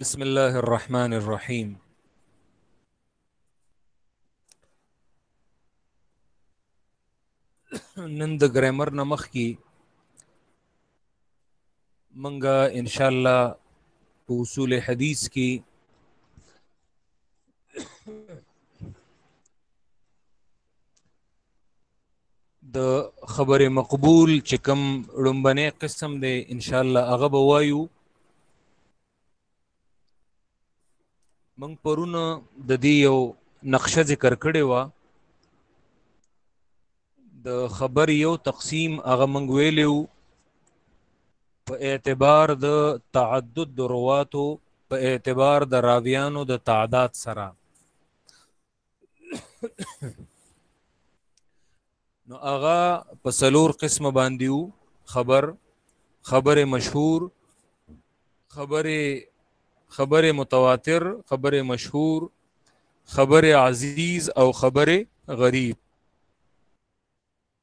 بسم الله الرحمن الرحيم نن د ګرامر نه مخکي منګه ان شاء الله په اصول حدیث کې د خبرې مقبول چې کوم ړومبنې قسم دی ان شاء الله هغه به وایو من پرونه د دې یو نقشه ذکر کړې و د خبر یو تقسیم هغه من ویلو په اعتبار د تعدد درواتو په اعتبار د راویانو د تعداد سره نو هغه په سلور قسمه باندې وو خبر خبر مشهور خبر خبر متواتر خبر مشهور خبر عزیز او خبر غریب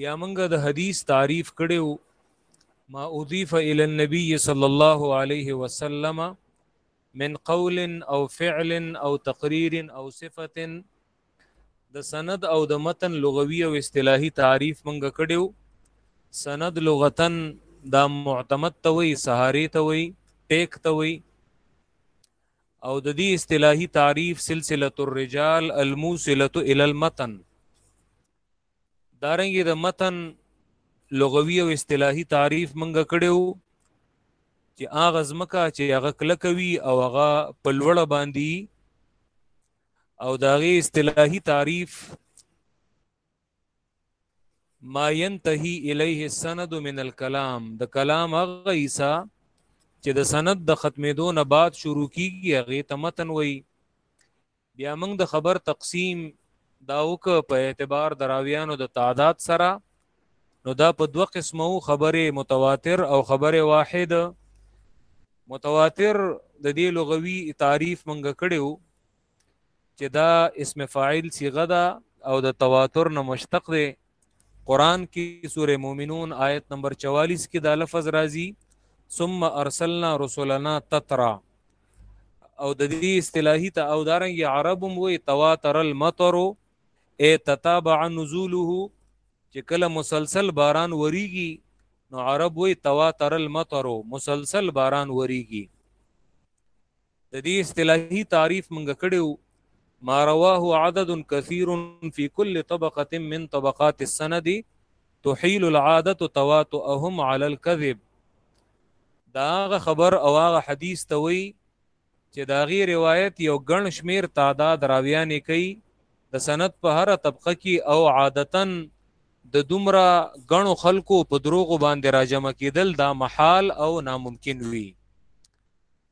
بیا موږ د حدیث تعریف کړو ما اضيف الى النبي صلى الله عليه وسلم من قول او فعل او تقرير او صفه د سند او د متن لغوي او اصطلاحي تعریف موږ کړو سند لغتن دا معتمد ته وي سهاري ته وي ټیک ته وي او د دې اصطلاحي تعریف سلسله الرجال الموصله الى المتن دارنګه د متن لغوي او اصطلاحي تعریف منګه کړو چې هغه ځمکه چې هغه کلکوي او هغه په لوړه باندې او داغه اصطلاحي تعریف ما ينتهي الیه السند من الكلام د کلام هغه عیسا چې د سند د ختمېدو نه بعد شروع کیږي هغه ته متن وایي بیا موږ د خبر تقسیم دا وک په اعتبار دراویانو د تعداد سره نو دا په دوه قسمو خبره متواتر او خبره واحد متواتر د دې لغوي تعریف مونږ کړو چې دا اسم فاعل صيغه ده او د تواتر نه مشتق دی قران کې سوره مومنون آیت نمبر 44 کې دا لفظ راځي ثم ارسلنا رسلنا تترا او د دې اصطلاحي ته او دارنګ عربم وې تواتر المطر اي تتابع نزوله چې کله مسلسل باران وریږي نو عرب وې تواتر المطر مسلسل باران وریږي د دې اصطلاحي تعریف منګه کړیو ما رواه عدد كثير في كل طبقة من طبقات السند تحيل العادة تواتؤهم على الكذب دا هغه خبر او هغه حدیث ته وی چې دا غي روایت یو ګڼ شمیر تعداد راویان کوي د سند په هر طبقه کې او عادتا د دومره ګڼو خلکو په دروغو باندې راجمع کېدل دا محال او ناممکن وي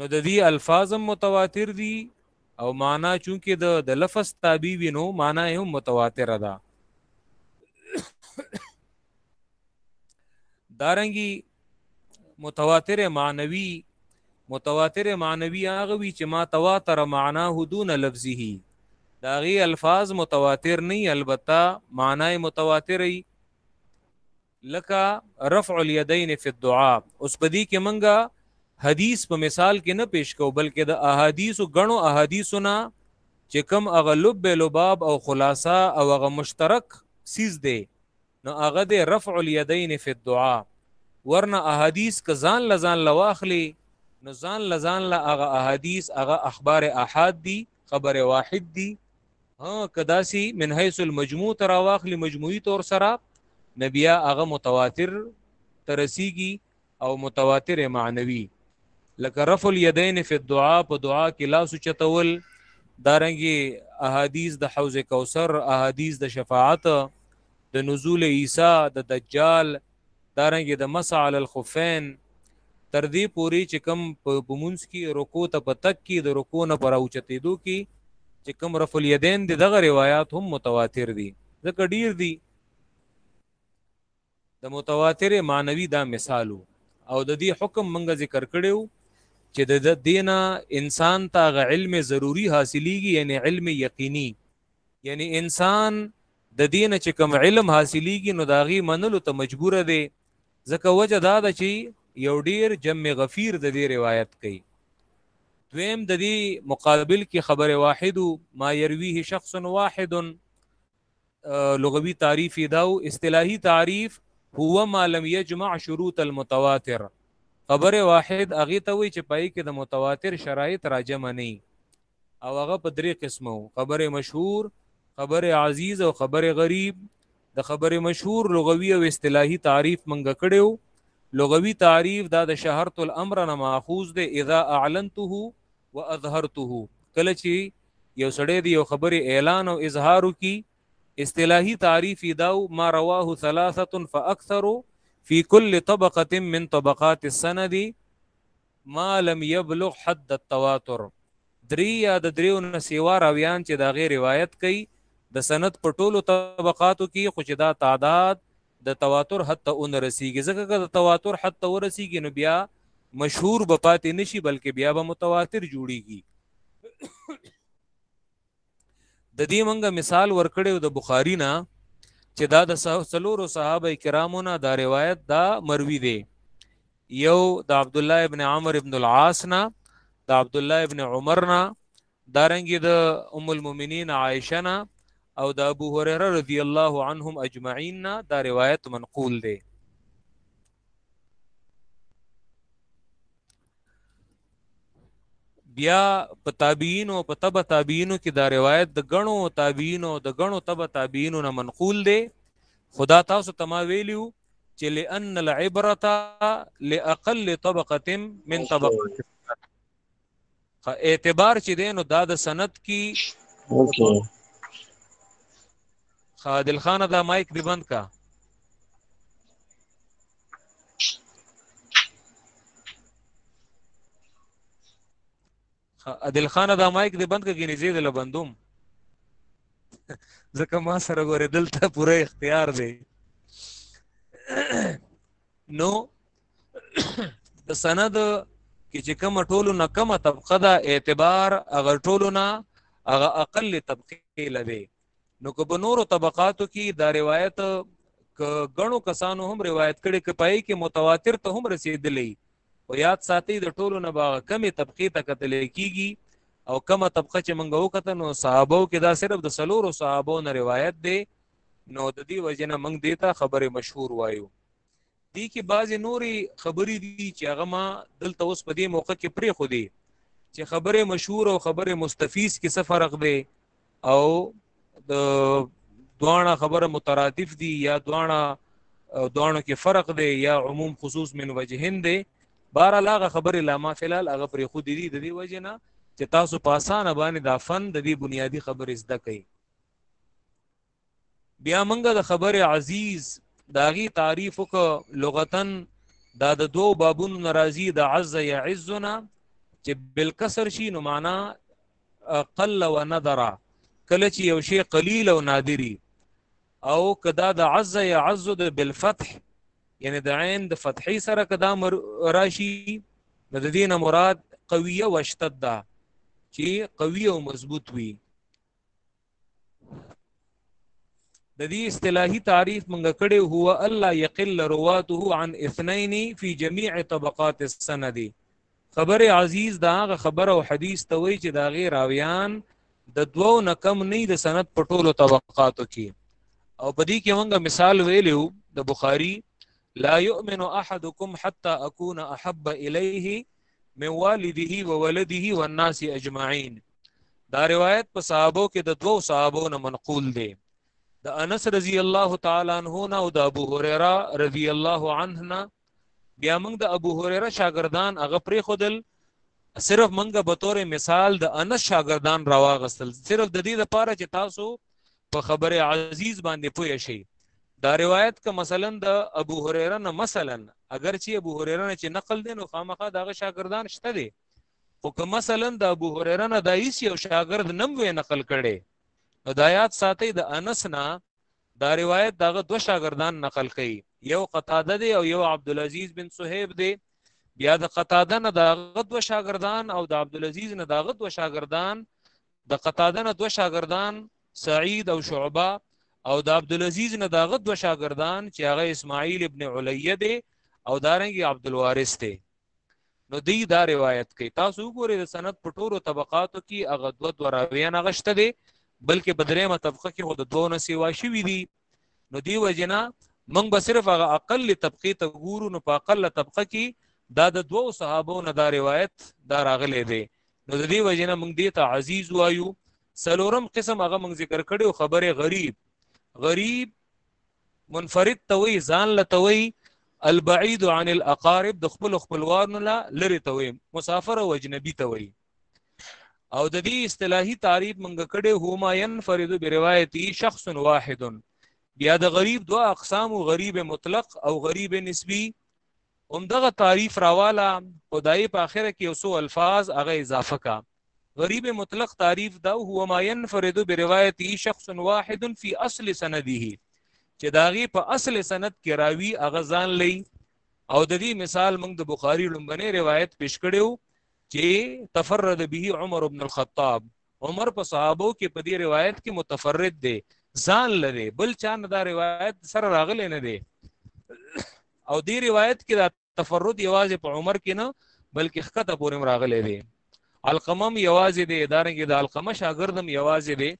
نو د دې الفاظ متواتر دي او معنا چونکه د د لفظ تابع وي نو معنا یې متواتر ده دارنګي متواتر معنوي متواتر معنوي هغه وی چې ما تواتر معناه دون لفظه داغي الفاظ متواتر نه البته معنی متواتر ای لکه رفع اليدين في الدعاء اوس په دې کې منګه حدیث په مثال کې نه پیش کو بلکې د احادیثو غنو احادیثونه چې کم هغه لب لباب او خلاصه او هغه مشترک سیز دی نو هغه د رفع الیدین فی الدعاء ورنه احادیث ک ځان لزان لواخلی نو ځان لزان لا هغه احادیث هغه اخبار احاد دی خبر واحد دی ها کداسی من حيث المجموع تر واخلی مجموعی طور سره نبیا هغه متواتر ترسیږي او متواتر معنوي لکه رفع اليدين في الدعاء په دعا کې لاس چتول دارنګي احادیث د حوض کوثر احادیث د شفاعت د نزول عیسی د دجال دارنګه د مسح علی الخفین تر دې پوري چې کم په مونږ کې رکوع ته په تک کې د رکوع نه پر اوچتېدو کې چې کم رفع الیدین د دغه روایت هم متواتر دي ځکه ډیر دي د متواتر معنوي دا مثالو او د دې حکم منګه ذکر کړیو چې د دینه انسان ته غ علم ضروری حاصلېږي یعنی علم یقیني یعنی انسان د دین چې کوم علم حاصلېږي نو داغي منلو ته مجبور دی ځکه وجه دا ده چې یو ډیر جمع غفیر د دې روایت کوي دویم د دې مقابل کې خبر واحد ما يرويه شخص واحد لغوي تعریف دا او اصطلاحي تعریف هو ما لم يجمع شروط المتواتر خبر واحد اغه ته وی چې پای کې د متواتر شرایط راجم نه او هغه په درې قسمه وو خبر مشهور خبر عزیز او خبر غریب د خبر مشهور لغوي او اصطلاحي تعریف منګه کړو لغوي تعریف دا د شهرت الامر نه ماخوذ دی اذا اعلنته واظهرته کله چې یو سړی دی یو خبره اعلان او اظهار کی اصطلاحي تعریف دا ما رواه ثلاثه فاكثر في كل طبقه من طبقات السند ما لم يبلغ حد التواتر دري یا د دریو نه سیوا راویان چې دا غیر روایت کوي د سند په ټولو طبقاتو کې خو چې دا تعداد د تواتر حد ته اون رسیږي ځکه که د تواتر حد ته ورسیږي نو بیا مشهور به پاتې نشي بلکې بیا به متواتر جوړیږي د دې منګه مثال ورکړیو د بخاری نه چې دا د سلورو صحابه کرامو نه دا روایت دا مروی دی یو د عبد الله ابن عمر ابن العاص نه د عبد الله ابن عمر نه دارنګي د دا ام المؤمنین عائشه نه او د ابو هريره رضی الله عنهم اجمعین نه دا روایت منقول دی بیا په تابعین او په تبع تابعین کې دا روایت د غنو تابعین او د غنو تبع تابعین نه منقول دی خدا تاسو تما ویلیو چې لئن العبره لاقل طبقه من طبقه اعتبار چې دینو دا د سند کی اوکي خادل خان دا مایک دی بند کا عادل خان دا مایک دې بند کړي نږدې دل بندوم ځکه ما سره غوړې دلته پوره اختیار دی نو د سند کې چې کوم ټولو نه کومه طبقه دا اعتبار اگر ټولو نه هغه اقل طبقه لوي نو که په نورو طبقاتو کې دا روایت ک غنو کسانو هم روایت کړي ک پای کې متواتر ته هم رسیدلې او یاد ساتي د ټولو نه باغ کمی طبقه ته کتل کیږي او کمه طبقه چې منګه وکته نو صحابه کې دا صرف د سلورو صحابو نه روایت دی نو د دې وجنه منګ دیتا خبره مشهور وایو دې کې بعضې نورې خبرې دي چې هغه ما دلته اوس په دې موقع کې پرېښودې چې خبرې مشهور او خبرې مستفیض کې څه فرق دی او د دواړه خبره مترادف دي یا دواړه دوانو کې فرق دی یا عموم خصوص من وجهین دی بار لاغه خبره لا ما فلال هغه پر خو دی د دې وجنه چې تاسو په اسانه باندې دا فن د دې بنیادی خبرې زده کړئ بیا منګه د خبره عزیز داغي تعریف وک لغتن دا د دوو بابونو ناراضي د عز يعزنا چې بالکسر شي نو معنا قل و نظر کله چې یو شی قلیل او نادری او کدا د عز يعز د بالفتح یعنی د عین د فتحې سره کدا راشي نو د دینه مراد قویه واشتد ده چې قوی او مضبوط وي د دې اصطلاحي تعریف مونږ کړي هو الله یقل رواته عن اثنين في جميع طبقات السند خبر عزیز دا غ خبر او حدیث ته وی چې دا غیر راویان د دوو نه کم نه د سند په ټولو طبقاتو کې او په دې کې مونږ مثال ویلو د بخاری لا يؤمن احدكم حتى اكون احب اليه من والده وولده والناس اجمعين دا روایت په صحابو کې د دوو صحابو نه منقول دی د انس رضی الله تعالی عنہ نه او د ابو هريره رضی الله عنه نه بیا موږ د ابو هريره شاګردان هغه پرې خودل صرف موږ به تور مثال د انس شاګردان راواغستل صرف د دې لپاره چې تاسو په خبره عزیز باندې پوه شي دا روایت که مثلا د ابو هريره نه مثلا اگر چې ابو هريره نه چې نقل دي نو خامخا دغه شاګردان شته دي خو که مثلا د ابو هريره نه دایس یو شاګرد نم وې نقل کړي نو دا یاد ساتي د انس نه دا روایت دغه دو شاګردان نقل کړي یو قتاده دی او یو عبد العزيز بن صہیب دی بیا د قتاده نه دغه دو شاګردان او د عبد العزيز نه دغه دو شاګردان د قتاده نه دوه شاګردان سعید او شعبه او د عبدالعزیز نه داغه دوه شاګردان چې هغه اسماعیل ابن علیه دی او دارنګي عبدالوارث دی نو دی دا روایت کوي تاسو وګورئ د سند په ټولو طبقاتو کې هغه دوه دوه راویان غشته دي بلکې بدریمه طبقه کې خود دوه نه سیوا شوي دي نو دی وجنا موږ به صرف هغه اقل طبقه ته ګورو نو په اقل طبقه کې دا د دوو صحابو نه دا روایت دا راغلی دی نو د دې وجنه موږ دې ته عزیز وایو سلورم قسم هغه موږ ذکر کړو خبره غریب غریب منفرد توي ځان لتوي البعید عن الاقارب د خپل خپلوانو لا لری توي مسافر او اجنبي توي او د دې اصطلاحي تعریف منګه کړي هما ينفرد بروايتي شخص واحد بیا د غریب دوه اقسام غریب مطلق او غریب نسبی هم دغه تعریف راواله خدای په اخره کې اوسو الفاظ هغه اضافه کا غریب مطلق تعریف دا هو ما ينفرد بروايتي شخص واحد في اصل سنده چې داغي په اصل سند کې راوي اغزان لې او د دې مثال موږ د بخاری لومبنه روایت پیش کړو چې تفرد به عمر ابن الخطاب عمر په صحابو کې په دې روایت کې متفرد دی ځان لري بل چا نه دا روایت سره راغلی نه دی او دې روایت کې دا تفرد یوازې په عمر کې نه بلکې خکته پورې راغلی دی القمم یوازې دی دارنګ د القمه شاګردم یوازې دی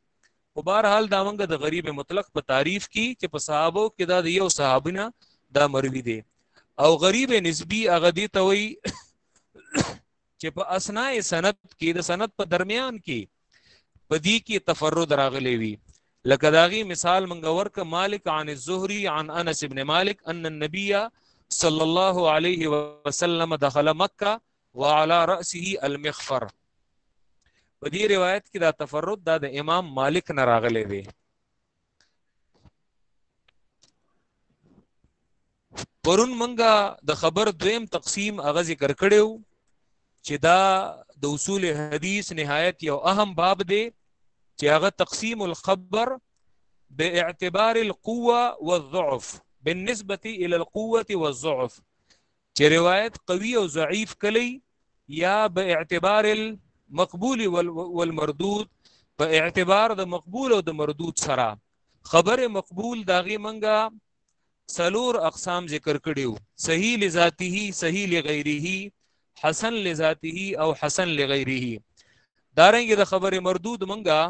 په بهر حال دا منګه د غریب مطلق په تعریف کې چې په صحابو کې دا د یو صحابینه دا مروي دی او غریب نسبی هغه دی ته وی چې په اسناء سند کې د سند په درمیان کې په دې کې تفرد راغلی وي لکه داغي مثال منګه ورک مالک عن الزهري عن انس ابن مالک ان النبي صلى الله عليه وسلم دخل مکه وعلى راسه المخفر په دې روایت کې دا تفرد دا د امام مالک نه راغلی دی پرون منګه د خبر دویم تقسیم اغه ذکر کړو چې دا د اصول حدیث نهایت یو اهم باب دی چې هغه تقسیم الخبر باعتبار القوه والضعف بالنسبه الى القوه والضعف چې روایت قوي او ضعیف کلی یا به اعتبار المقبول والمردود په اعتبار د مقبول او د مردود سره خبر مقبول داغي منګه سلور اقسام ذکر کړیو صحیح لذاته صحیح لغیره حسن لذاته او حسن لغیره دارنګ د خبر مردود منګه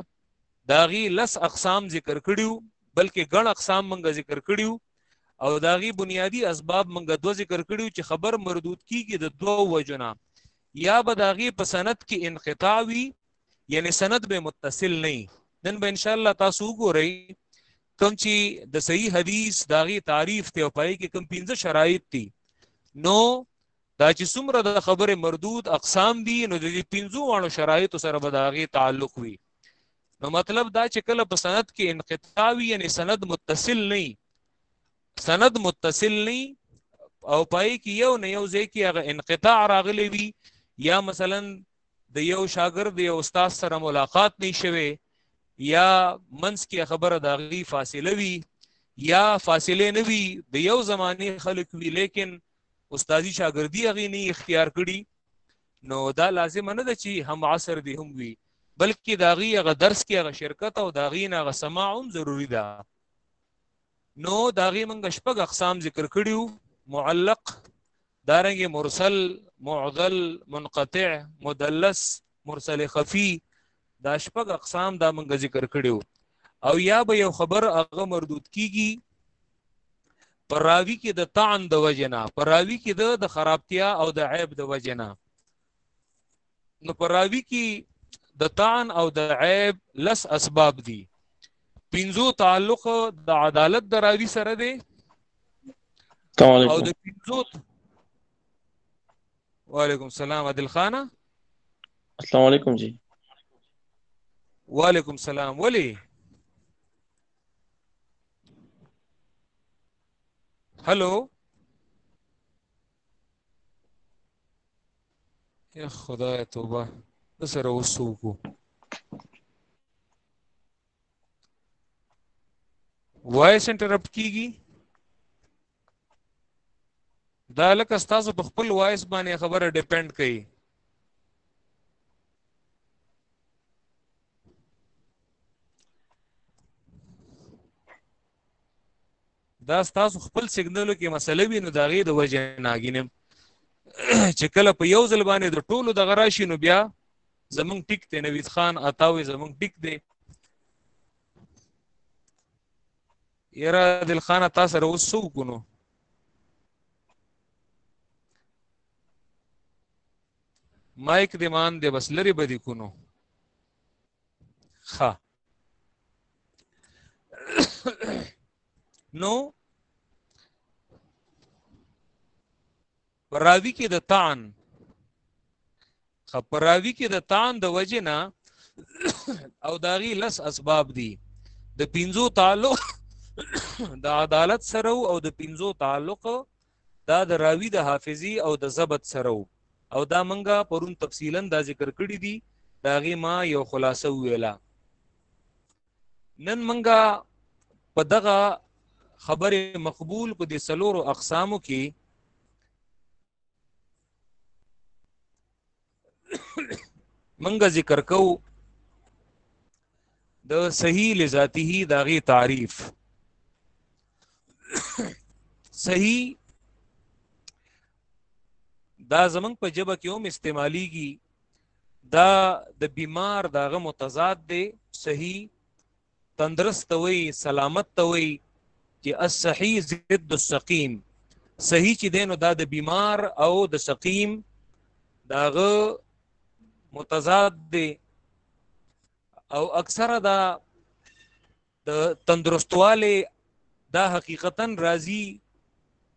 داغي لس اقسام ذکر کړیو بلکې ګڼ اقسام منګه ذکر کړیو او دا غي بنیادی اسباب منګه دو ذکر کړیو چې خبر مردود کیږي د دوه وجنا یا به دا غي په سند کې انقطاع وي یعنی سند به متصل نه نن به ان شاء الله تاسو وګورئ کوم چې د صحیح حدیث دا غي تعریف ته او پای کې کوم پنځه شرایط دي نو دا چې څومره د خبره مردود اقسام دي نو د دې پنځو وانو شرایط سره به دا غي تعلق وي نو مطلب دا چې کله په سند کې انقطاع وي یعنی سند متصل نه سند متصل نه او پای کې یو نه یو ځای کې هغه انقطاع راغلی وي یا مثلا د یو شاګرد یو استاد سره ملاقات نه شوي یا منس کې خبره د غي فاصله وي یا فاصله نه وي د یو زماني خلک وي لیکن استادی شاګردي هغه نه اختیار کړي نو دا لازم نه ده چې هم عصر دی هم وي بلکې دا غي غ درس کې غ شرکت او دا غي نه غ سماع هم ضروری ده نو دا غي منګه شپږ اقسام ذکر کړیو معلق دارنګ مرسل معضل منقطع مدلس مرسل خفي دا شپږ اقسام دا منګه ذکر کړیو او یا به یو خبر هغه مردود کیږي پراوی کې د طعن د وجنا پراوی کې د د خرابتیا او د عیب د وجنا نو پراوی کې د طعن او د عیب لس اسباب دي پنځو تعلق د عدالت د راوی سره دی او د پنځو وعلیکم السلام عادل خان السلام علیکم جی وعلیکم السلام ولی هلو یا خدای توبه سره وسوکو وایس انټرپټ کیږي دا لکه تاسو په خپل وایس باندې خبره ډیپند کوي دا تاسو خپل سیګنلو کې مسله وي نو دا غي د وجه ناګینم چې کله په یو ځل باندې د ټولو د غراشي نو بیا زمونږ ټیک ته نوید خان عطاوي زمونږ ټیک دی یاره دل خانه تا سره اوس څه وکړو نو مایک دې مان دې بس لرې به دې کو نو ښه نو پراوی کې د تان خپراوی کې د تان د وجنه او داغي لس اسباب دي د پینزو تعلق د عدالت سره او د پینزو تعلق دا د راوی د حافظي او د ضبط سره او دا منګه پرون تفصیلا دا ذکر کړی دي داغه ما یو خلاصه ویلا نن منګه په دغه خبر مقبول په دې سلورو اقسامو کې منګه ذکر کو د صحیح لذاته داغي تعریف صحیح دا زمنګ په جبه کې هم استعماليږي دا د بیمار داغه متضاد دی صحیح تندرست وي سلامت ته وي چې الصحیح ضد السقیم صحیح چې دینو دا د بیمار او د سقیم داغه متضاد دی او اکثره دا د تندرستواله دا حقیقتا راضی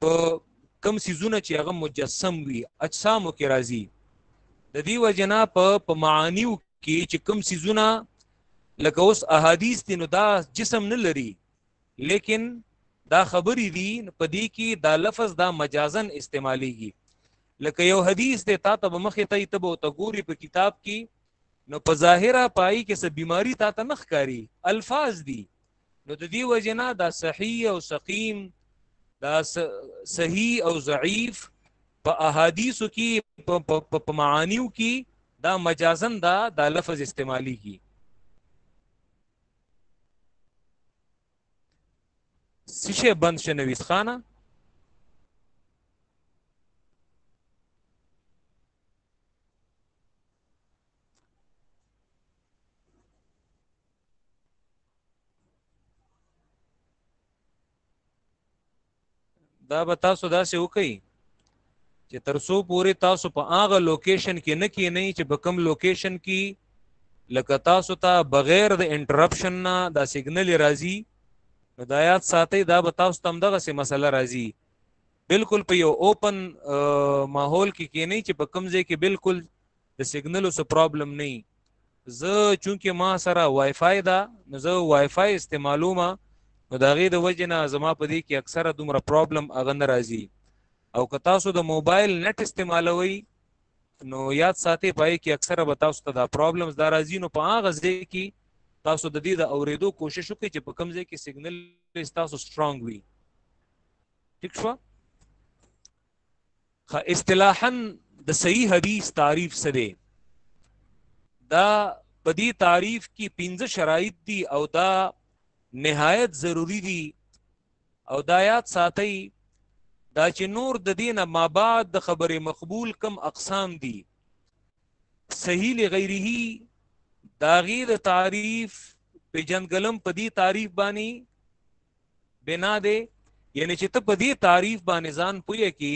په کم سيزونه چې هغه مجسم وي اجسامو کې راضی د دې وجنا په په معانیو کې چې کم سيزونه لکه اوس احادیث دي نو دا جسم نه لري لیکن دا خبرې دي په دې کې دا لفظ دا مجازن استعماليږي لکه یو حدیث دی تا ته مخې ته ته به ته ګوري په کتاب کې نو په ظاهره پای کې څه بیماری تا ته نخ کاری الفاظ دي نو د دې وجنا دا صحیح او سقیم دا صحیح او ضعیف په احادیثو کې په معانیو کې دا مجازن دا دا لفظ استعمالی کی سشه بند شنویس خانه دا به تاسو داسې وکئ چې تر څو پورې تاسو په هغه لوکیشن کې نه کینئ چې په کوم لوکیشن کې لکه تاسو ته تا بغیر د انټرپشن نه دا سیګنل راځي نو دا یاد ساتئ دا به تاسو تم دغه سه مسله راځي بالکل په یو اوپن ماحول کې کې نه چې په کم ځای کې بالکل د سیګنلو څه پرابلم نه زه چونکه ما سره وای فای دا نو زه وای فای استعمالومه نو دا غي د وجنه زما په دې کې اکثره دومره پرابلم اغه ناراضي او که تاسو د موبایل نت استعمالوي نو یاد ساتي پای کې اکثره به تاسو ته دا پرابلمز دا راځي نو په هغه ځای کې تاسو د دې د اوریدو کوشش وکړئ چې په کم ځای کې سیګنل تاسو سترونګ وي ٹھیک شو خا اصطلاحا د صحیح حدیث تعریف سره دا بدی تعریف کی پنځه شرایط دي او دا نهایت ضروری دي او دا یاد ساتي دا چې نور د دینه ما بعد د خبره مقبول کم اقسام دي صحیح لغیره داغی د تعریف په جنګلم په دې تعریف باندې بنا دی یعنی چې ته په دې تعریف باندې ځان پوهه کی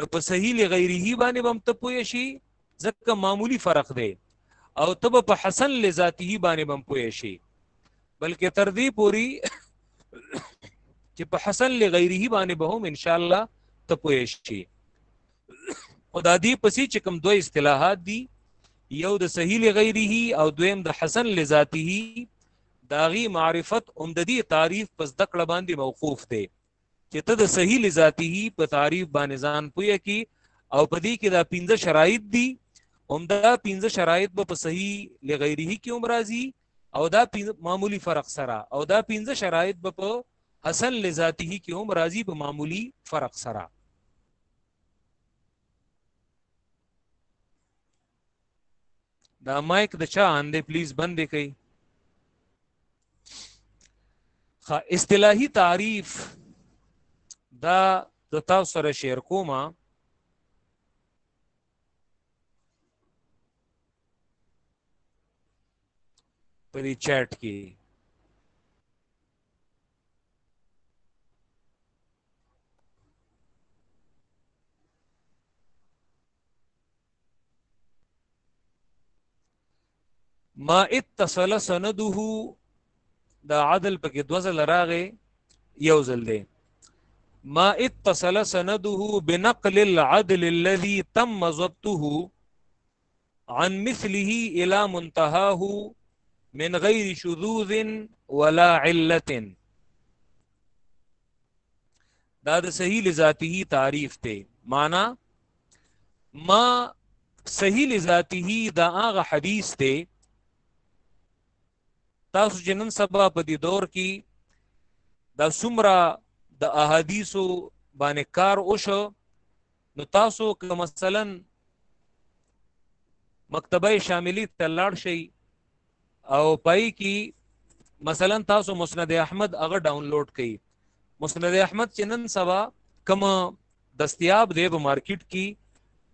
نو په صحیح لغیره باندې بم ته پوهه شي ځکه معمولی فرق دی او تب په حسن لذاته باندې بم پوهه شي بلکې تر دې پوری چې په حسن لغیره باندې به هم ان شاء الله ته پوهه شي خدا دې پسې چې کوم دوه اصطلاحات دي یو د صحیح لغیره او دویم د حسن لذاته د هغې معرفت هم د دې تعریف په زده کړه باندې موقوف دی چې ته د صحیح لذاته په تعریف باندې ځان پوهه کی او په دې کې دا پنځه شرایط دي هم دا پنځه شرایط به په صحیح لغیره کې هم راځي او دا معمولی فرق سره او دا پنځه شرایط به په حسن لذاته کې هم راځي په معمولی فرق سره دا مایک د چا ان دی پلیز بند کړئ خا اصطلاحي تعریف دا د تاسو سره شیر کوم په دې چیټ کې ما اتصل سنده دا عدل پکې دوزل راغې یو ځل دی ما اتصل سنده بنقل العدل الذي تم ضبطه عن مثله الى منتهاه من غير شذوذ ولا عله دا د صحیح لذاته تعریف ته معنا ما صحیح لذاته دا هغه حدیث ته تاسو جنن سبا په دې دور کې دا سمرا د احادیثو باندې کار وشو نو تاسو که مثلا مکتبه شاملی ته لاړ شئ او پای کی مثلا تاسو مسند احمد هغه ډاونلوډ کړئ مسند احمد چې نن سبا کوم دستیاب دی په مارکیټ کې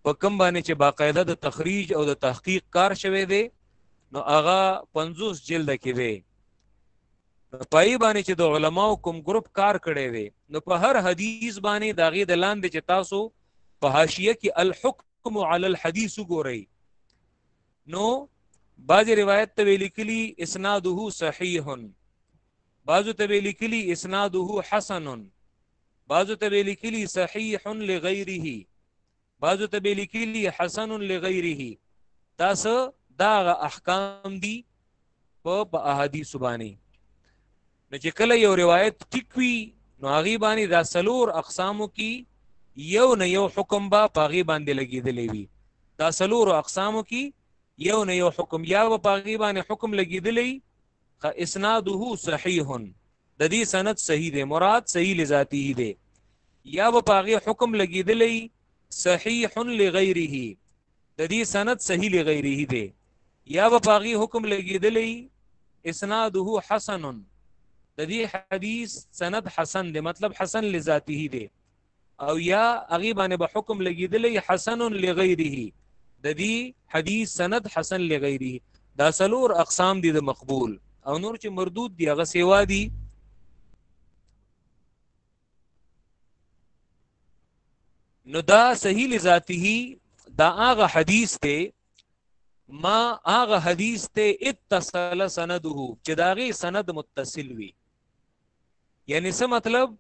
په کوم باندې چې باقاعده د تخریج او د تحقیق کار شوی دی نو هغه 50 جلد کې دی پای باندې چې د علماو کوم ګروپ کار کړي وي نو په هر حدیث باندې داغه د لاندې چې تاسو په حاشیه کې الحکم علی الحدیث ګورئ نو بعض روایت ته ویل کلی اسناده صحیح بعضو ته ویل کلی اسناده حسن بعضو ته ویل کلی صحیح لغیره بعضو ته ویل کلی حسن لغیره تاسو دا احکام دي په احادیث باندې نو چې کله یو روایت ټیک وي نو هغه باندې دا سلور اقسامو کې یو نه یو حکم با پاغي باندې لګیدلې وي دا سلور اقسامو کې یو نه یو حکم یا و پاغي باندې حکم لګیدلې خ اسناده صحیح د دې سند صحیح دی مراد صحیح لذاتی دی یا و پاغي حکم لګیدلې صحیح لغیره د دې سند صحیح لغیره دی یا به پاغي حکم لګیدلې اسناده حسن د دې حدیث سند حسن دی مطلب حسن لذاته دی او یا هغه باندې به حکم لګیدلې حسن لغیره د دې حدیث سند حسن لغیره دا سلور اقسام دي د مقبول او نور چې مردود دي هغه سیوا دي نو دا صحیح لذاته دا هغه حدیث ته ما هغه حدیث ته اتصل سنده چې داغه سند متصل وي یعنی څه مطلب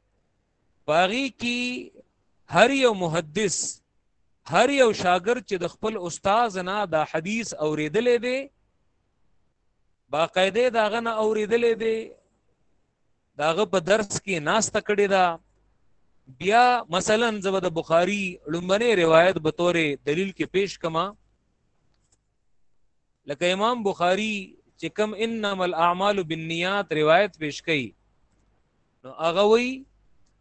باغی کی هر یو محدث هر یو شاګرد چې د خپل استاد نه دا حدیث اوریدلې دی باقاعده داغه نه اوریدلې دی داغه په درس کې ناشته کړې ده بیا مثلا زبر د بخاری لومبنه روایت به تور دلیل کې پیش کما لکه امام بخاری چې کم انما الاعمال بالنیات روایت پیش کړي نو هغه وی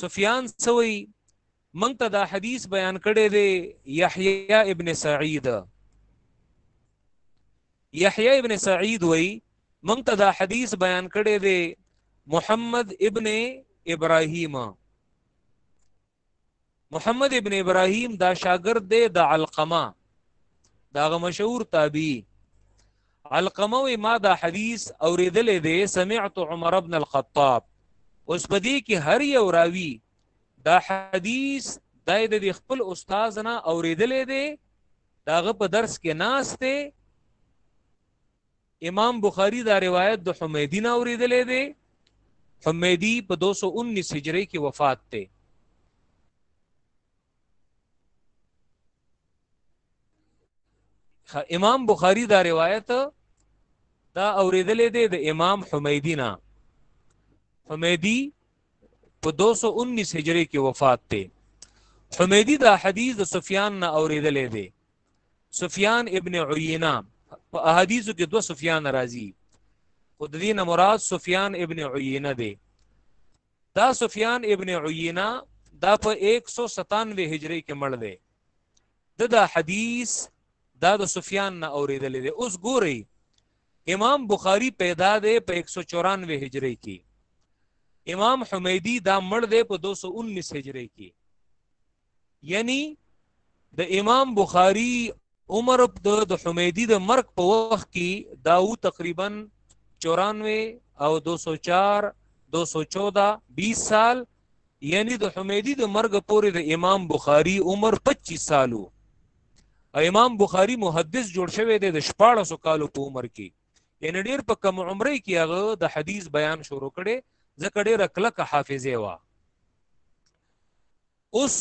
سفیان سوی منګ ته دا حدیث بیان کړی دی یحیی ابن سعید یحیی ابن سعید وی منګ ته دا حدیث بیان کړی دی محمد ابن ابراهیم محمد ابن ابراهيم دا شاګرد دی د علقمه دا غ مشهور تابعي علقمه وی ما دا حدیث اوریدلې دی سمعت عمر ابن الخطاب اوس په دې کې هر یو راوي دا حدیث دا د خپل استاد نه اوریدلې دی داغه په درس کې ناشته امام بخاری دا روایت د حمیدی نه اوریدلې دی حمیدی په 219 هجری کې وفات ته امام بخاری دا روایت دا اوریدلې دی د امام حمیدی نه حمیدی په 219 هجری کې وفات ته حمیدی دا حدیث د سفیان نه اوریدلې دی سفیان ابن عیینه په احادیثو کې دو سفیان راځي خو د دې نه مراد سفیان ابن عیینه دی دا سفیان ابن عیینه دا په 197 هجری کې مړ دی د دا حدیث دا د سفیان نه اوریدل دی اوس ګوري امام بخاری پیدا دی په 194 هجری کې امام حمیدی دا مړ دی په 219 هجری کې یعنی د امام بخاری عمر د د حمیدی د مرګ په وخت کې داو تقریبا 94 او 204 214 20 سال یعنی د حمیدی د مرګ پورې د امام بخاری عمر 25 سالو امام بخاری محدث جوړ شوی دی د 1400 کالو په عمر کې یعنی ډیر په کم عمرې کې هغه د حدیث بیان شروع کړي ځکه ډیره کلکه حافظه وا اوس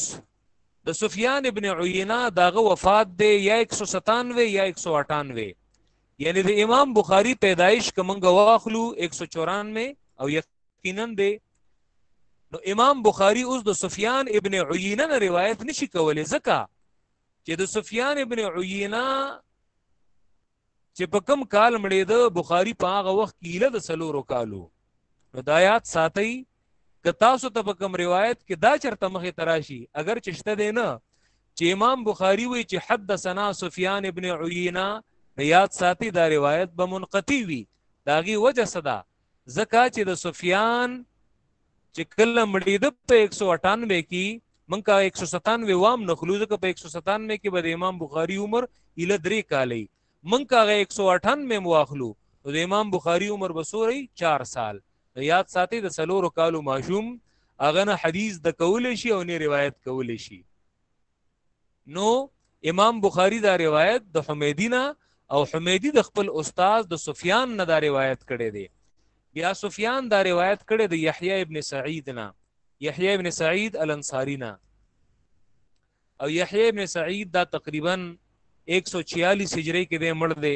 د سفیان ابن عینه داغه وفات دی یا 197 یا 198 یعنی د امام بخاری پیدایش کومنګ واخلو 194 او یقینا دی نو امام بخاری اوس د سفیان ابن عینه نه روایت نشي کولای ځکه چې د سفیان ابن عینه چې په کم کال مړېده بخاری په هغه وخت کې ایله د سلورو کالو نو دا یاد ساتئ که تاسو ته په کم روایت کې دا چرته مخې تراشي اگر چې شته دی نه چې امام بخاری وی چې حدثنا سفیان ابن عیینه یاد ساتي دا روایت به منقطی وي داغي وجه صدا ځکه چې د سفیان چې کله مړید په 198 کې منکه 197 وام نخلو ځکه په 197 کې به امام بخاری عمر اله درې کالې منکه 198 مې واخلو نو د امام بخاری عمر بسوري 4 سال یاد ساتي د سلورو کالو ماشوم اغه نه حدیث د کول شي او نه روایت کول شي نو امام بخاری دا روایت د حمیدی نه او حمیدی د خپل استاد د سفیان نه دا روایت کړی دی بیا سفیان دا روایت کړی د یحیی ابن سعید نه یحیی ابن سعید الانصاری نه او یحیی ابن سعید دا تقریبا 146 هجری کې دی مړ دی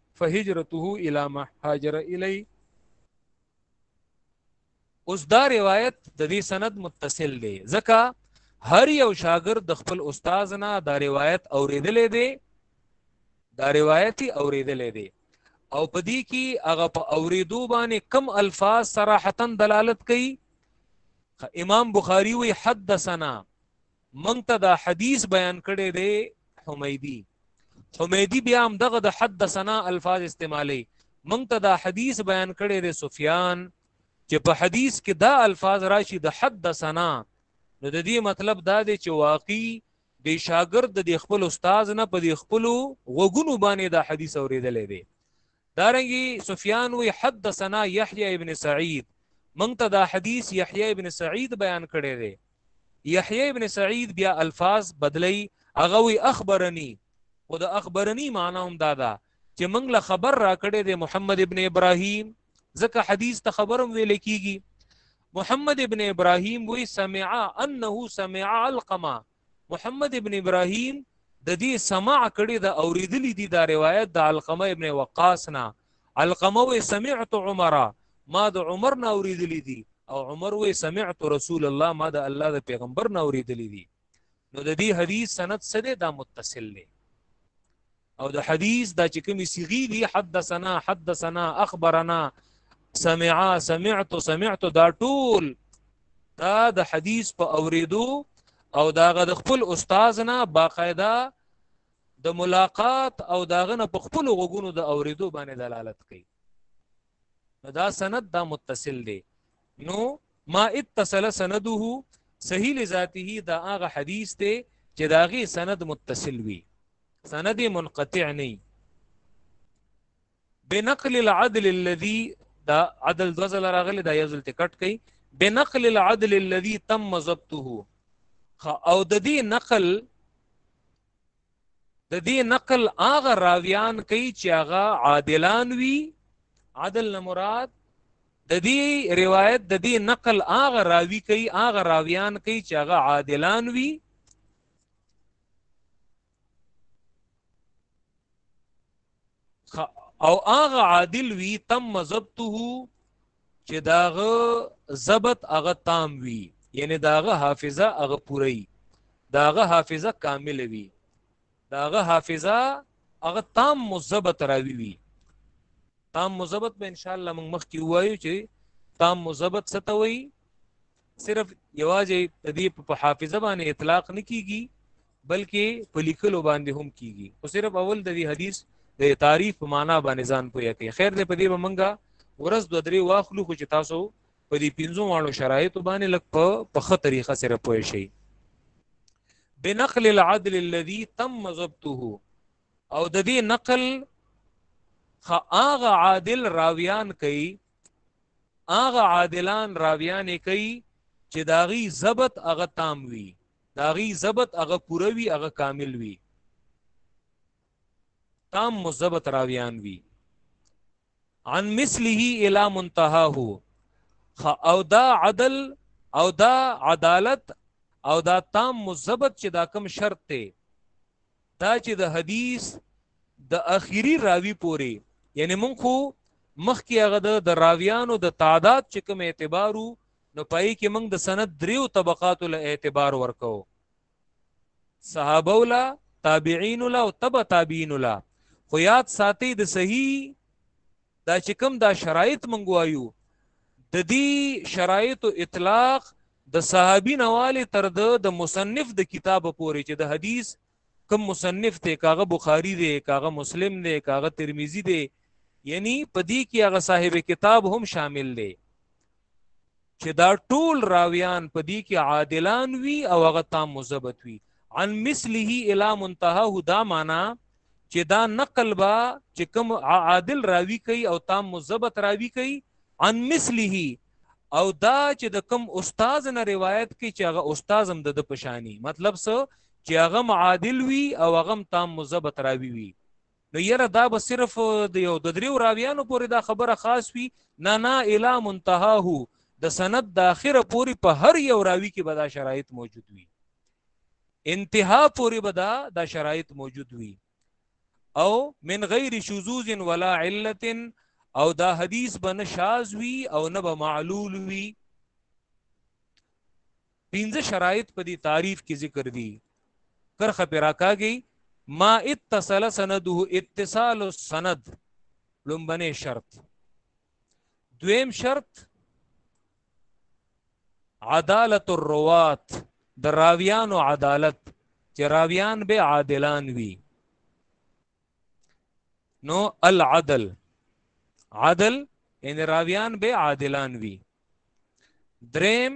فهجرته الى ما هاجر الی اوس دا روایت د دې سند متصل دی ځکه هر یو شاګرد د خپل استاد نه دا روایت اوریدلې دی دا روایت اوریدلې دی او په دې کې هغه په اوریدو باندې کم الفاظ صراحتا دلالت کوي امام بخاری وی حدثنا مونږ ته دا حدیث بیان کړی دی حمیدی حمیدی بیا هم دغه د حدثنا الفاظ استعمالي مونږ ته دا حدیث بیان کړی دی سفیان چې په حدیث کې دا الفاظ راشي د حدثنا نو د دې مطلب دا دی چې واقعي د شاګرد د خپل استاد نه په خپل غوګونو باندې دا حدیث اوریدلې دی دارنګي سفیان وی حدثنا یحیی ابن سعید مونږ ته دا حدیث یحیی ابن سعید بیان کړی دی یحیی ابن سعید بیا الفاظ بدلی هغه وی اخبرنی خو د اخبرنی معنی هم دا ده چې مونږ له خبر را کړی دی محمد ابن ابراهیم ځکه حدیث ته خبرم ویل کیږي محمد ابن ابراهیم وی سمع انه سمع القما محمد ابن ابراهيم د دې سماع کړي د اوریدلې دي دا روایت د علقمه ابن وقاص نه علقمه وی سمعت عمر ما د عمر نه اوریدلې دي او عمر وی سمعت رسول الله ما د الله د پیغمبر نه اوریدلې دي نو د دې حدیث سند سره دا متصل دی او د حدیث دا چې کومې صيغې دي حدثنا حدثنا اخبرنا سمعا سمعت سمعت دا ټول دا د حدیث په اوریدو او داغه د خپل استاد نه باقاعده د ملاقات او داغه نه په خپل غوګونو د اوریدو باندې دلالت کوي دا سند دا متصل دی نو ما اتصل سنده صحیح لذاته دا هغه حدیث ته چې دا غي سند متصل وي سند منقطع نه بنقل العدل الذي دا عدل دوزل راغلی دا یزل تکټ کوي بنقل العدل الذي تم ضبطه او د دې نقل د دې نقل هغه راویان کوي چې هغه عادلان وي عادل نه مراد د دې روایت د دې نقل هغه راوی کوي هغه راویان کوي چې هغه عادلان وي او هغه عادل وی تم ضبطه چې داغه ضبط هغه تام وی یعنی داغه حافظه هغه پوری داغه حافظه کامل وی داغه حافظه هغه تام مزبط راوی وی تام مزبط به ان شاء الله موږ مخکې وایو چې تام مزبط څه ته وایي صرف یوازې د دې په حافظه باندې اطلاق نه کیږي بلکې په لیکلو باندې هم کیږي خو صرف اول د دې حدیث د تعریف په معنا باندې ځان پوهه کوي خیر دې په دې بمنګه ورځ دوه درې واخلو خو چې تاسو په دې پنځو واړو شرایطو باندې لک په په خه طریقه سره پوه شئ بنقل العدل الذي تم ضبطه او د دې نقل هغه عادل راویان کوي هغه عادلان راویان کوي چې داغي ضبط هغه تام وي دا غي ضبط هغه پوره وي هغه کامل وي تام مزبط راویان وي عن مثله الى منتهاه او دا عدل او دا عدالت او دا تام مزبط چې دا کم شرط ته دا چې د حدیث د اخیری راوی پوري یعنی مونږ خو مخکې هغه د راویانو د تعداد چې کوم اعتبارو نو پای کې موږ د سند دریو طبقاتو له اعتبار ورکو صحابه ولا تابعین ولا او تبع تابعین ولا خو یاد ساتي د صحیح دا چې کوم دا شرایط موږ وایو د دې شرایط اطلاق د صحابي نواله تر د مصنف د کتاب پورې چې د حدیث کوم مصنف ته کاغه بخاری دی کاغه مسلم دی کاغه ترمذی دی یعنی پدی کې هغه صاحب کتاب هم شامل دی چې دا ټول راویان پدی کې عادلان وی او هغه تام مزبت وی عن مثله الى منتهاه دا معنا چې دا نقل با چې کوم عادل راوی کوي او تام مزبت راوی کوي عن مثله او دا چې د کم استاد نه روایت کوي چې هغه استاد هم د د پشانی مطلب سو چې هغه معادل وي او هغه تام مزبت راوي وي نو یره دا به صرف د یو د دریو راویانو پورې دا خبره خاص وي نه نه اله منتهاه د سند د اخره پورې په هر یو راوي کې به دا شرایط موجود وي انتها پورې به دا دا شرایط موجود وي او من غیر شذوذ ولا علت او دا حدیث به نه شاذ وي او نه به معلول وي پنځه شرایط په دې تعریف کې ذکر دي کرخه پر راکاږي ما اتصل سنده اتصال السند لومبنه شرط دویم شرط عدالت الروات د راویانو عدالت چې راویان به عادلان وي نو العدل عدل ان راویان به عادلان وي دریم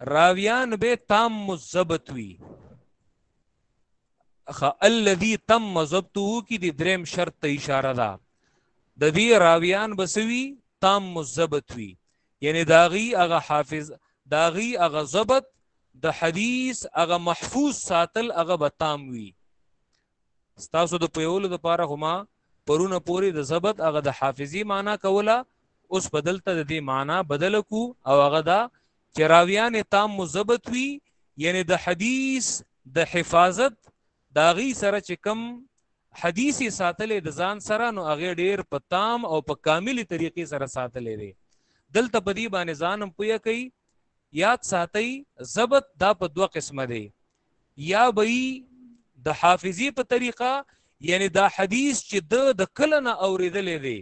راویان به تام مزبط وي خ الذي تم مزبطه کی د دریم شرط ته اشاره ده د دې راویان بسوي تام مزبط وي یعنی داغي هغه حافظ داغي هغه ضبط د حدیث هغه محفوظ ساتل هغه به تام وي ستاسو د پویولو د پاره خو ما پرونه پوری د ضبط هغه د حافظي معنا کوله اوس بدلته د دې معنا بدل کو او هغه دا چې راویان تام مزبط وي یعنی د حدیث د حفاظت داغي سره چې کم حدیث ساتلې د ځان سره نو هغه ډیر په تام او په کاملی طریقې سره ساتلې دي دلته په دې باندې ځانم پوهه کوي یاد ساتي ضبط دا په دوه قسمه دي یا به د حافظي په طریقه یعنی دا حدیث چې د د کله نه اوریدلې دی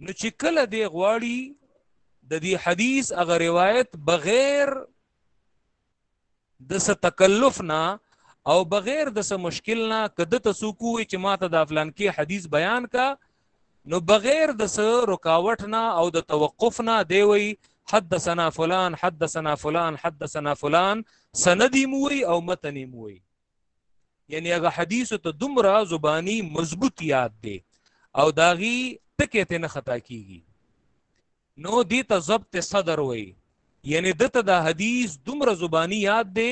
نو چې کله دی غواړي د دې حدیث هغه روایت بغیر د څه تکلف نه او بغیر د څه مشکل نه کده ته سوکو چې ماته د افلان کې حدیث بیان کا نو بغیر د څه رکاوټ نه او د توقف نه دی وی حدثنا فلان حدثنا فلان حدثنا فلان سندی موي او متنی موي یعنی هغه حدیث ته دومره زبانی مضبوط یاد دی او داغي ټکه ته نه خطا کیږي نو دې ته ضبط صدر وایي یعنی دته د حدیث دومره زبانی یاد دی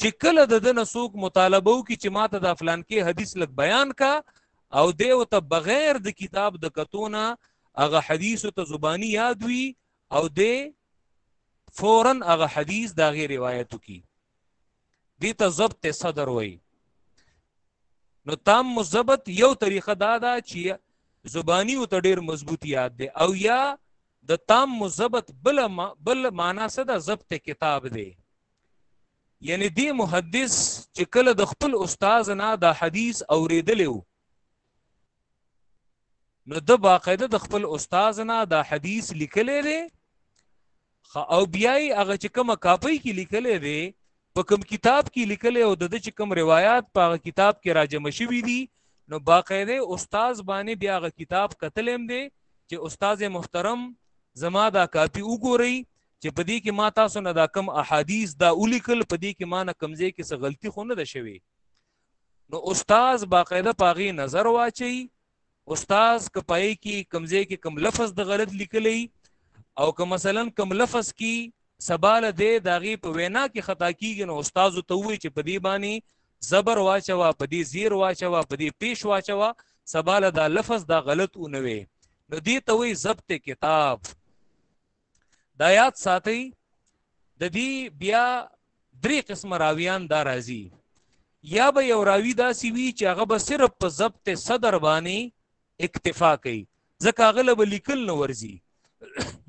چې کله د دنه سوق مطالبه وکي چې ماته د فلان کې حدیث لګ بیان کا او دی او ته بغیر د کتاب د کتونه هغه حدیث ته زبانی یاد وی او دی فورا هغه حدیث دا غیر روایت کی دي ته ضبط صدر وای نو تام مزبط یو طریقه دا ده چې زبانی او ته ډیر مضبوط یاد دی او یا د تام مزبط بل ما بل معنا څه ده ضبط کتاب دی یعنی دی محدث چې کله د خپل استاد نه د حدیث اوریدلو نو د باقاعده د خپل استاد نه د حدیث لیکلې دی او بیا یې هغه چې کومه کاپۍ کې لیکلی دی په کوم کتاب کې لیکلی او د ده چې کوم روایات په هغه کتاب کې راجمع شوي دي نو باقاعده استاد باندې بیا هغه کتاب کتلم دی چې استاد محترم زما دا کاپي وګورئ چې په دې کې ما تاسو نه دا کم احادیث دا ولیکل په دې کې ما نه کمزې کې څه غلطي خو نه ده شوې نو استاد باقاعده پاغي نظر واچي استاد که پای کې کمزې کې کم لفظ د غلط لیکلی او که مثلا کم لفظ کې سباله دی داغي په وینا کې خطا کیږي نو استاد ته وی چې په دې باندې زبر واچوا په دې زیر واچوا په دې پیش واچوا سباله دا لفظ دا غلط اونوي نو دې ته وی ضبط کتاب دا یاد ساتي د دې بیا درې قسم راویان دا راځي یا به یو راوی داسې وي چې هغه به صرف په ضبط صدر باندې اکتفا کوي ځکه هغه له به لیکل نه ورځي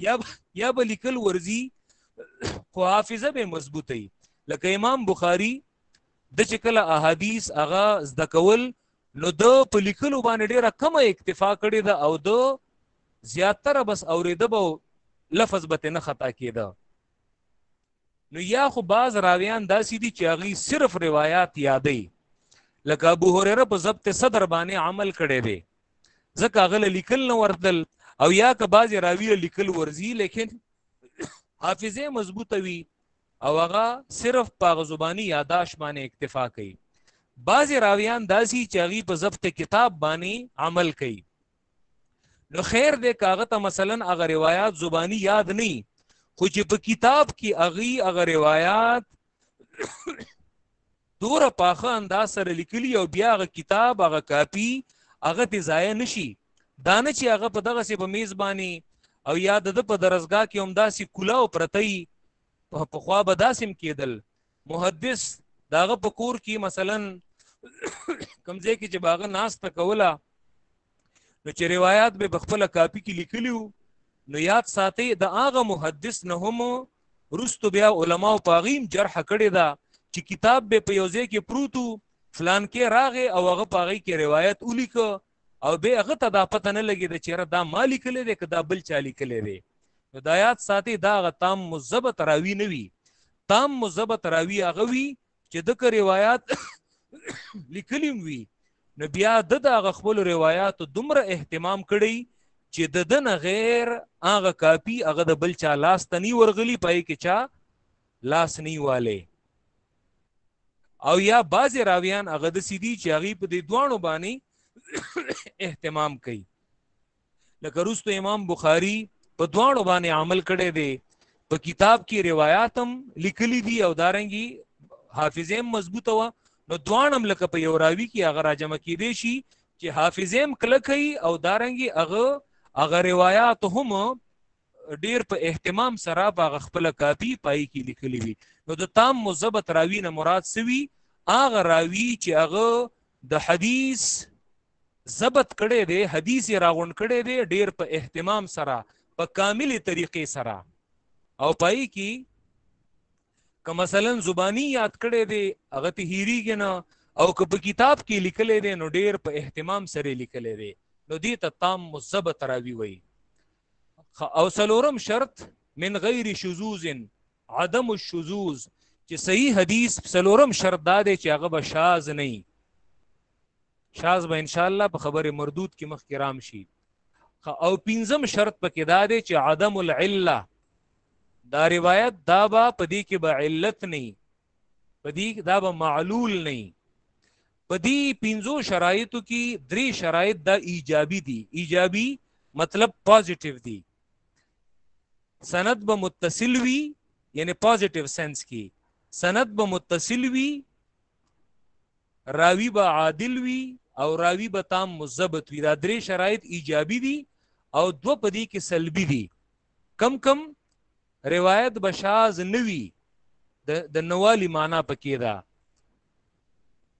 یا یا به لیکل ورځي خو حافظه به مضبوطه وي لکه امام بخاری د چې کله احادیث هغه زده کول نو د په لیکلو باندې ډیره کمه اکتفا کړې ده او د زیاتره بس اوریده به لفظ به نه خطا کېده نو یا خو باز راویان داسې دي چې هغه صرف روایت یادې لکه ابو هريره په ضبط صدر باندې عمل کړي دي ځکه هغه لیکل نه ورتل او یا که باز راوی لیکل ورزي لیکن حافظه مضبوطه وي او هغه صرف په هغه زباني یاداش باندې اکتفا کوي بعضې راویان داسي چې هغوی په ضبط کتاب باندې عمل کوي نو خیر دی که هغه ته مثلا هغه روایات زباني یاد نه خو چې په کتاب کې هغوی هغه روایات دوره پاخه انداز سره لیکلی او بیا هغه کتاب هغه کاپی هغه ته ضایع نشي دانه چې هغه په دغه سي په میز باندې او یا د په درسګاه کې هم داسې کولا او پرتۍ په خوا به داسم کېدل محدث داغه په کور کې مثلا کمزې کې چې باغه ناس ته کولا نو چې روایت به بخپل کاپی کې لیکلیو نو یاد ساتي د هغه محدث نه هم رستو بیا علما او پاغیم جرح کړی دا چې کتاب به په یوځای کې پروتو فلان کې راغې او هغه پاغي کې روایت ولیک او به هغه ته دا پته نه لګی د چیرې دا مالک لري دی کدا بل چالي کلی دی نو دایات ساتي دا غ تام مزبت راوی نه وی تام مزبت راوی هغه وی چې د که روایت لیکلی وي نو بیا د دغه خپل روایت دومره اهتمام کړی چې د دنه غیر هغه کاپی هغه د بل چا لاس ته نی ورغلی پای کې چا لاس نی والے او یا بعض راویان هغه د سیدی چې هغه په دې دوانو باندې اهتمام کوي لکه روستو امام بخاری په دواړو باندې عمل کړی دی په کتاب کې روایت هم لیکلي دي او دارنګي حافظه هم مضبوطه وه نو دوانم لکه په یو راوي کې هغه راجمع کېدی شي چې حافظه هم کلکوي او دارنګي هغه هغه روایت هم ډیر په اهتمام سره په خپل کاپی پای کې لیکلي وي نو د تام مزبت راوی نه مراد سوي هغه راوی چې هغه د حدیث ضبط کړی دی حدیث یې راغونډ کړی دی ډیر په اهتمام سره په کاملې طریقې سره او پای کې که مثلا زبانی یاد کړی دی هغه ته هیریږي نه او که په کتاب کې لیکلی دی نو ډیر په اهتمام سره لیکلی دی نو دې ته تام مزبط راوی وي او سلورم شرط من غیر شذوز عدم الشذوذ چې صحیح حدیث سلورم شرط دا دی چې هغه به شاز نه وي شاز به ان شاء الله په خبره مردود کې مخ کرام شي او پنځم شرط پکې دا دی چې عدم العله دا روایت دا به پدې کې به علت نه پدې دا به معلول نه پدې پنځو شرایطو کې درې شرایط دا ایجابي دي ایجابي مطلب پوزټیو دي سند به متصل وي یعنی پوزټیو سنس کې سند به متصل وي راوی به عادل وي او راوی به تام مزبط وي دا درې شرایط ایجابي دي او دو پدی کې سلبي دي کم کم روایت بشاز نوي د د نوالی معنا پکې ده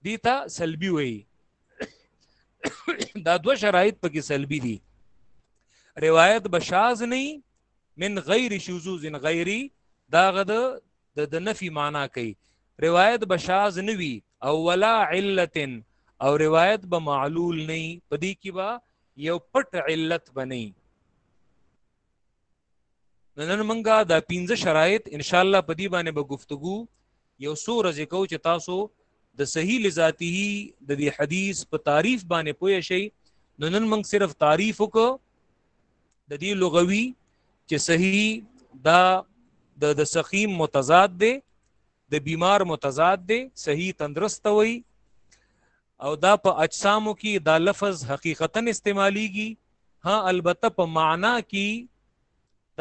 دي ته سلبي وایي دا دوه شرایط پکې سلبي دي روایت بشاز نه من غیر شذوذ غیری دا غد د نفي معنا کوي روایت بشاز نه وي او ولا علت او روایت به معلول نه پدې کې با یو پټ علت بنئ نن منګه دا پنځه شرایط ان شاء الله په دې باندې به گفتگو یو څو ورځې کو چې تاسو د صحیح لذاته د دې حدیث په تعریف باندې پوه شئ نو نن موږ صرف تعریف وکړو د دې لغوي چې صحیح دا د د سقیم متضاد دی د بیمار متضاد دی صحیح تندرست وي او دا په اجسامو کې دا لفظ حقیقتا استعمالیږي ها البته په معنا کې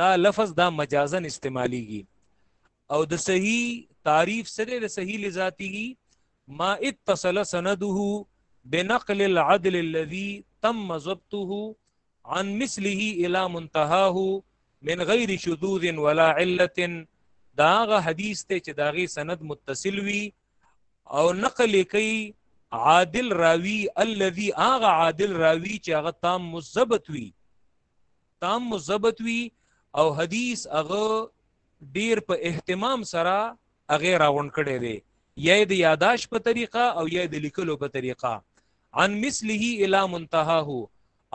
دا لفظ دا مجازن استعمالیږي او د صحیح تعریف سره د صحیح لذاته ما اتصل سنده بنقل العدل الذي تم ضبطه عن مثله الى منتهاه من غیر شذوذ ولا علت داغه حدیث ته چې داغه سند متصل وي او نقل کوي عادل راوی الذي اغه عادل راوی چې هغه تام مزبط وي تام مزبط وي او حدیث هغه ډیر په اهتمام سره هغه راغونډ کړی دی یا د یاداش په طریقه او یا د لیکلو په طریقه عن مثله الى منتهاه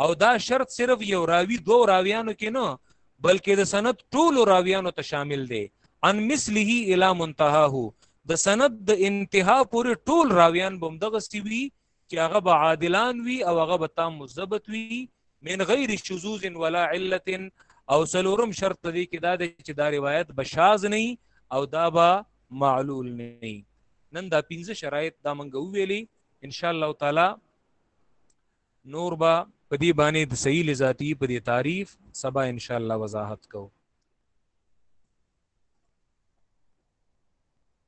او دا شرط صرف یو راوی دو راویانو کې نه بلکې د سند ټول راویانو ته شامل دی عن مثله الى منتهاه د سند د انتها پورې ټول راویان بم دغه سیوی چې هغه به عادلان وي او هغه به تام مزبط وي من غیر شذوذ ولا علت او سلورم شرط دی کې دا دی چې دا روایت بشاز نه او دا به معلول نه نن دا پنځه شرایط دا منګو ویلي ان شاء الله تعالی نور با په دې باندې د صحیح لذاتی په دې تعریف سبا ان شاء الله وضاحت کوو